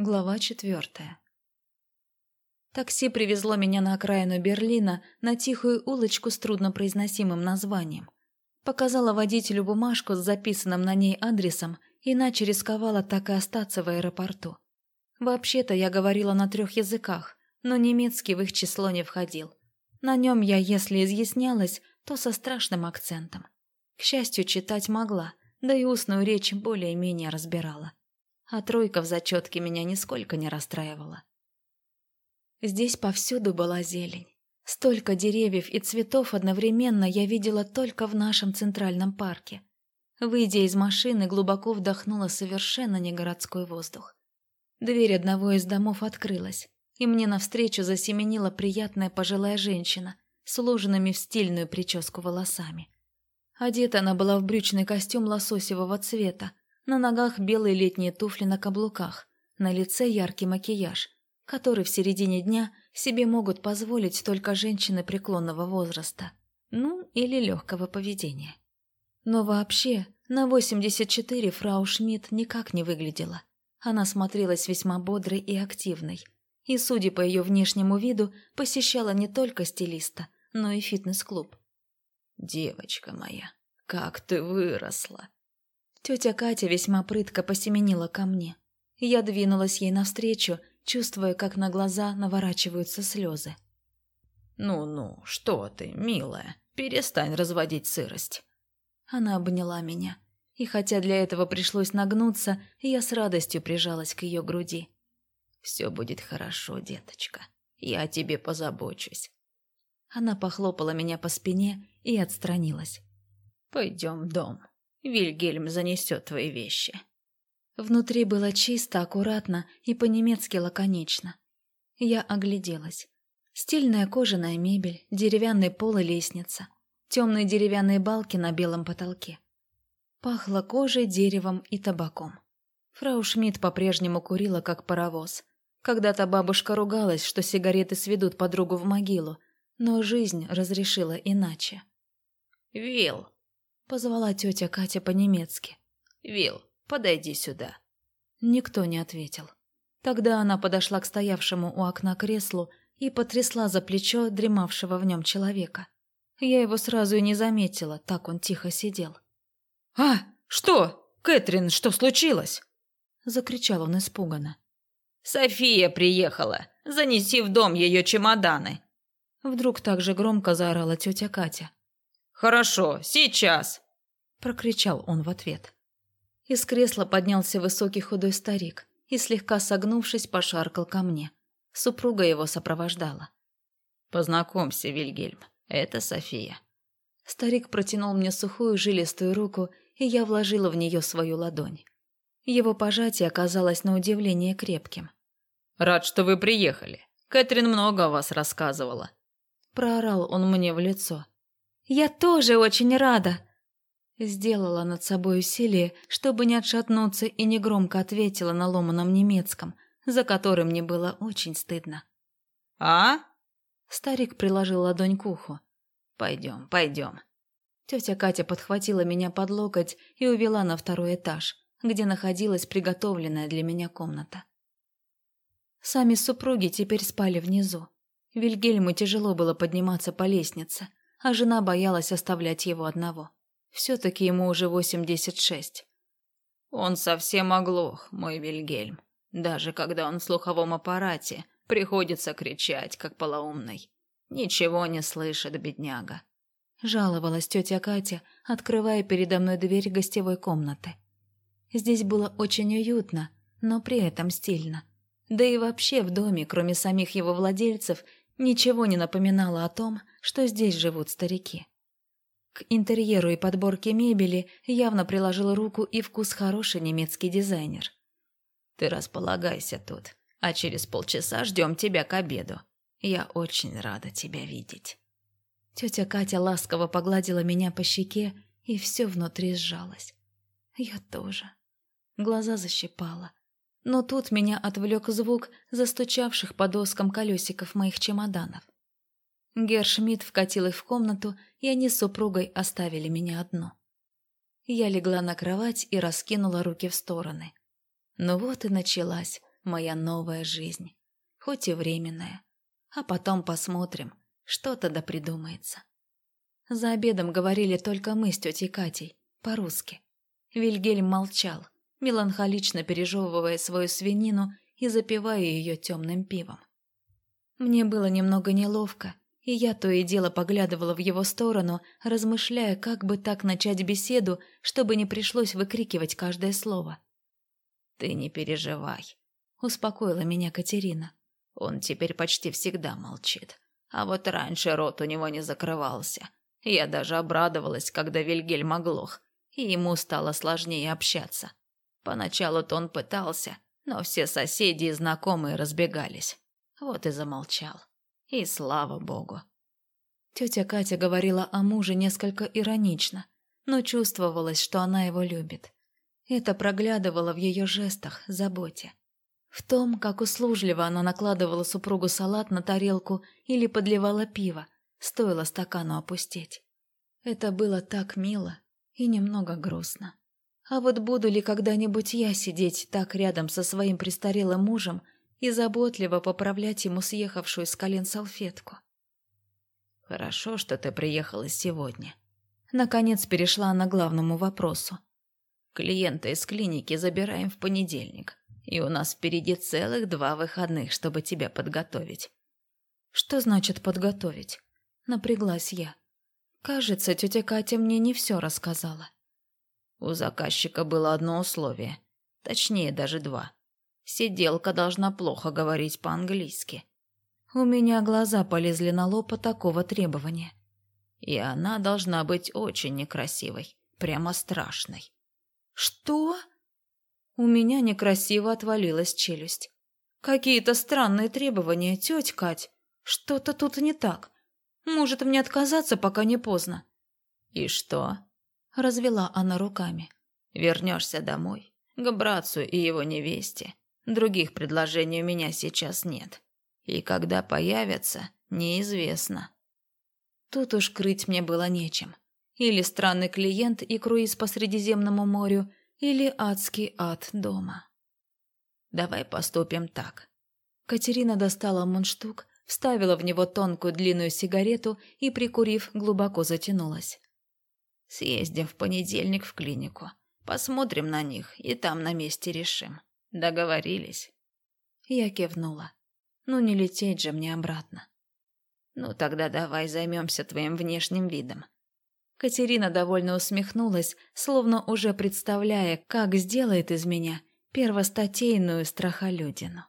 Глава четвертая. Такси привезло меня на окраину Берлина, на тихую улочку с труднопроизносимым названием. Показала водителю бумажку с записанным на ней адресом, иначе рисковала так и остаться в аэропорту. Вообще-то я говорила на трех языках, но немецкий в их число не входил. На нем я, если изъяснялась, то со страшным акцентом. К счастью, читать могла, да и устную речь более-менее разбирала а тройка в зачетке меня нисколько не расстраивала. Здесь повсюду была зелень. Столько деревьев и цветов одновременно я видела только в нашем центральном парке. Выйдя из машины, глубоко вдохнула совершенно не городской воздух. Дверь одного из домов открылась, и мне навстречу засеменила приятная пожилая женщина с уложенными в стильную прическу волосами. Одета она была в брючный костюм лососевого цвета, на ногах белые летние туфли на каблуках, на лице яркий макияж, который в середине дня себе могут позволить только женщины преклонного возраста, ну или легкого поведения. Но вообще на 84 фрау Шмидт никак не выглядела. Она смотрелась весьма бодрой и активной, и, судя по ее внешнему виду, посещала не только стилиста, но и фитнес-клуб. «Девочка моя, как ты выросла!» Тетя Катя весьма прытко посеменила ко мне. Я двинулась ей навстречу, чувствуя, как на глаза наворачиваются слезы. «Ну-ну, что ты, милая, перестань разводить сырость». Она обняла меня, и хотя для этого пришлось нагнуться, я с радостью прижалась к ее груди. «Все будет хорошо, деточка, я о тебе позабочусь». Она похлопала меня по спине и отстранилась. «Пойдем в дом». Вильгельм занесет твои вещи». Внутри было чисто, аккуратно и по-немецки лаконично. Я огляделась. Стильная кожаная мебель, деревянный пол и лестница, темные деревянные балки на белом потолке. Пахло кожей, деревом и табаком. Фрау Шмидт по-прежнему курила, как паровоз. Когда-то бабушка ругалась, что сигареты сведут подругу в могилу, но жизнь разрешила иначе. «Вилл, Позвала тетя Катя по-немецки. «Вилл, подойди сюда». Никто не ответил. Тогда она подошла к стоявшему у окна креслу и потрясла за плечо дремавшего в нем человека. Я его сразу и не заметила, так он тихо сидел. «А, что? Кэтрин, что случилось?» Закричал он испуганно. «София приехала! Занеси в дом ее чемоданы!» Вдруг так же громко заорала тетя Катя. «Хорошо, сейчас!» – прокричал он в ответ. Из кресла поднялся высокий худой старик и, слегка согнувшись, пошаркал ко мне. Супруга его сопровождала. «Познакомься, Вильгельм, это София». Старик протянул мне сухую жилистую руку, и я вложила в нее свою ладонь. Его пожатие оказалось на удивление крепким. «Рад, что вы приехали. Кэтрин много о вас рассказывала». Проорал он мне в лицо. «Я тоже очень рада!» Сделала над собой усилие, чтобы не отшатнуться и негромко ответила на ломаном немецком, за которым мне было очень стыдно. «А?» Старик приложил ладонь к уху. «Пойдем, пойдем». Тетя Катя подхватила меня под локоть и увела на второй этаж, где находилась приготовленная для меня комната. Сами супруги теперь спали внизу. Вильгельму тяжело было подниматься по лестнице, а жена боялась оставлять его одного. Все-таки ему уже 86. Он совсем оглох, мой Вильгельм. Даже когда он в слуховом аппарате, приходится кричать, как полоумный. Ничего не слышит, бедняга. Жаловалась тетя Катя, открывая передо мной дверь гостевой комнаты. Здесь было очень уютно, но при этом стильно. Да и вообще в доме, кроме самих его владельцев, ничего не напоминало о том, что здесь живут старики. К интерьеру и подборке мебели явно приложил руку и вкус хороший немецкий дизайнер. «Ты располагайся тут, а через полчаса ждем тебя к обеду. Я очень рада тебя видеть». Тетя Катя ласково погладила меня по щеке, и все внутри сжалось. Я тоже. Глаза защипала. Но тут меня отвлек звук застучавших по доскам колесиков моих чемоданов. Гершмидт вкатил их в комнату, и они с супругой оставили меня одну. Я легла на кровать и раскинула руки в стороны. Ну вот и началась моя новая жизнь, хоть и временная. А потом посмотрим, что-то да придумается. За обедом говорили только мы с тетей Катей, по-русски. Вильгельм молчал, меланхолично пережевывая свою свинину и запивая ее темным пивом. Мне было немного неловко, и я то и дело поглядывала в его сторону, размышляя, как бы так начать беседу, чтобы не пришлось выкрикивать каждое слово. «Ты не переживай», — успокоила меня Катерина. «Он теперь почти всегда молчит. А вот раньше рот у него не закрывался. Я даже обрадовалась, когда Вильгельм оглох, и ему стало сложнее общаться. Поначалу-то он пытался, но все соседи и знакомые разбегались. Вот и замолчал. И слава богу. Тетя Катя говорила о муже несколько иронично, но чувствовалось, что она его любит. Это проглядывало в ее жестах, заботе. В том, как услужливо она накладывала супругу салат на тарелку или подливала пиво, стоило стакану опустить. Это было так мило и немного грустно. А вот буду ли когда-нибудь я сидеть так рядом со своим престарелым мужем и заботливо поправлять ему съехавшую с колен салфетку? «Хорошо, что ты приехала сегодня». Наконец перешла она к главному вопросу. «Клиента из клиники забираем в понедельник, и у нас впереди целых два выходных, чтобы тебя подготовить». «Что значит подготовить?» Напряглась я. Кажется, тетя Катя мне не все рассказала. У заказчика было одно условие, точнее даже два. Сиделка должна плохо говорить по-английски. У меня глаза полезли на лоб от такого требования. И она должна быть очень некрасивой, прямо страшной. Что? У меня некрасиво отвалилась челюсть. Какие-то странные требования, тетя Кать. Что-то тут не так. Может, мне отказаться, пока не поздно. И что? Развела она руками. Вернешься домой, к братцу и его невесте. Других предложений у меня сейчас нет. И когда появятся, неизвестно. Тут уж крыть мне было нечем. Или странный клиент и круиз по Средиземному морю, или адский ад дома. Давай поступим так. Катерина достала мундштук, вставила в него тонкую длинную сигарету и, прикурив, глубоко затянулась. Съездим в понедельник в клинику. Посмотрим на них и там на месте решим. Договорились?» Я кивнула. «Ну не лететь же мне обратно». «Ну тогда давай займемся твоим внешним видом». Катерина довольно усмехнулась, словно уже представляя, как сделает из меня первостатейную страхолюдину.